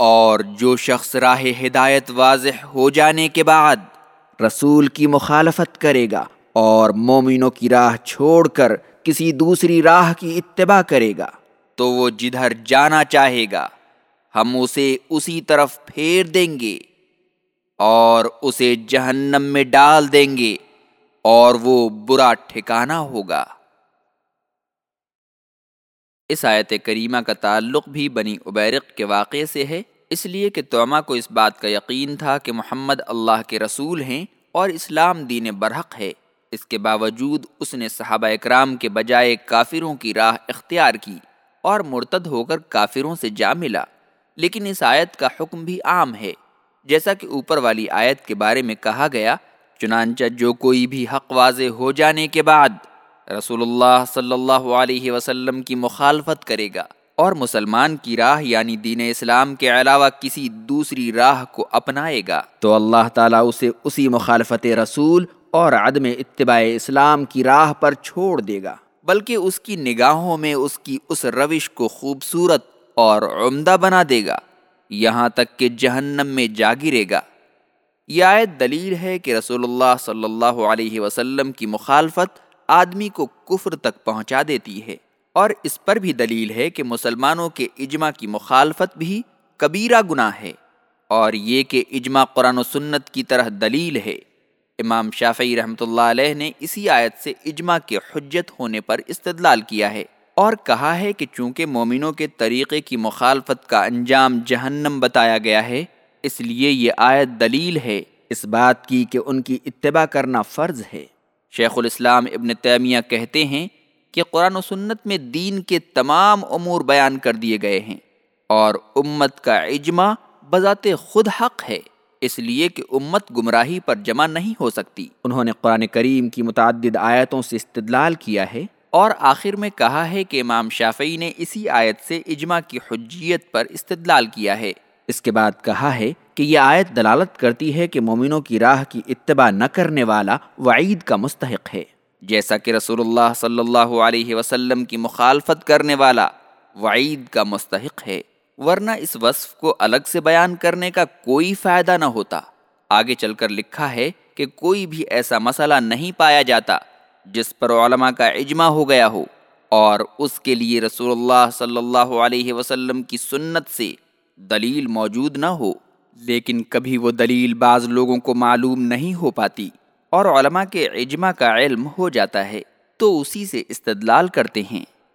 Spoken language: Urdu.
اور جو شخص راہ ہدایت واضح ہو جانے کے بعد رسول کی مخالفت کرے گا اور مومنوں کی راہ چھوڑ کر کسی دوسری راہ کی اتباع کرے گا، تو وہ جدھر جانا چاہے گا، ہم اسے اسی طرف پھیر دیں گے اور اسے جہنم میں ڈال دیں گے اور وہ برا ٹھکانہ ہوگا۔ اس آیت کریمہ کا تعلق بھی بنی عبیرق کے واقعے سے ہے، اس لیے کہ توما کو اس بات کا یقین تھا کہ محمد اللہ کے رسول ہیں اور اسلام دین برحق ہے۔ اس کے باوجود اس نے صحابہ اکرام کے بجائے کافروں کی راہ اختیار کی اور مرتد ہو کر کافروں سے جا ملا۔ لیکن اس آیت کا حکم بھی عام ہے۔ جیسا کہ اوپر والی آیت کے بارے میں کہا گیا، چنانچہ جو کوئی بھی حق واضح ہو جانے کے بعد رسول اللہ صلی اللہ علیہ وسلم کی مخالفت کرے گا اور مسلمان کی راہ یعنی دین اسلام کے علاوہ کسی دوسری راہ کو اپنائے گا۔ تو اللہ تعالیٰ اسے اسی مخالفت رسول اور عدم اتباع اسلام کی راہ پر چھوڑ دے گا، بلکہ اس کی نگاہوں میں اس کی اس روش کو خوبصورت اور عمدہ بنا دے گا۔ یہاں تک کہ جہنم میں جا گرے گا۔ یہ آیت دلیل ہے کہ رسول اللہ صلی اللہ علیہ وسلم کی مخالفت آدمی کو کفر تک پہنچا دیتی ہے اور اس پر بھی دلیل ہے کہ مسلمانوں کے اجماع کی مخالفت بھی کبیرہ گناہ ہے اور یہ کہ اجماع قرآن و سنت کی طرح دلیل ہے۔ امام شافعی رحمۃ اللہ علیہ نے اسی آیت سے اجماع کے حجت ہونے پر استدلال کیا ہے اور کہا ہے کہ چونکہ مومنوں کے طریقے کی مخالفت کا انجام جہنم بتایا گیا ہے، اس لیے یہ آیت دلیل ہے۔ اس بات کی کہ ان کی اتباع کرنا فرض ہے۔ شیخ الاسلام ابن تیمیہ کہتے ہیں کہ قرآن و سنت میں دین کے تمام امور بیان کر دیے گئے ہیں اور امت کا اجماع بذات خود حق ہے اس لیے کہ امت گمراہی پر جمع نہیں ہو سکتی۔ انہوں نے قرآن کریم کی متعدد آیتوں سے استدلال کیا ہے۔ اور آخر میں کہا ہے کہ امام شافعی نے اسی آیت سے اجماع کی حجیت پر استدلال کیا ہے۔ اس کے بعد کہا ہے کہ یہ آیت دلالت کرتی ہے کہ مومنوں کی راہ کی اتباع نہ کرنے والا وعید کا مستحق ہے۔ جیسا کہ رسول اللہ صلی اللہ علیہ وسلم کی مخالفت کرنے والا وعید کا مستحق ہے، ورنہ اس وصف کو الگ سے بیان کرنے کا کوئی فائدہ نہ ہوتا۔ آگے چل کر لکھا ہے کہ کوئی بھی ایسا مسئلہ نہیں پایا جاتا جس پر علماء کا اجماع ہو گیا ہو اور اس کے لیے رسول اللہ صلی اللہ علیہ وسلم کی سنت سے دلیل موجود نہ ہو، لیکن کبھی وہ دلیل بعض لوگوں کو معلوم نہیں ہو پاتی اور علماء کے اجماع کا علم ہو جاتا ہے، تو اسی سے استدلال کرتے ہیں۔